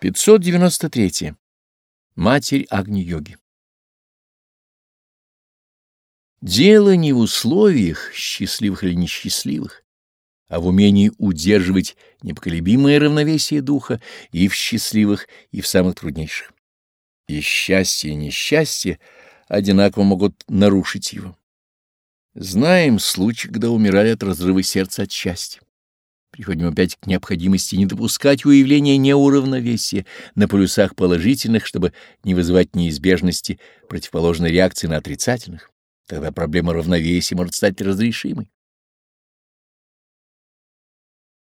593. Матерь Агни-йоги Дело не в условиях, счастливых или несчастливых, а в умении удерживать непоколебимое равновесие духа и в счастливых, и в самых труднейших. И счастье, и несчастье одинаково могут нарушить его. Знаем случай, когда умирали от разрыва сердца от счастья. Приходим опять к необходимости не допускать уявления неуравновесия на полюсах положительных, чтобы не вызывать неизбежности противоположной реакции на отрицательных. Тогда проблема равновесия может стать разрешимой.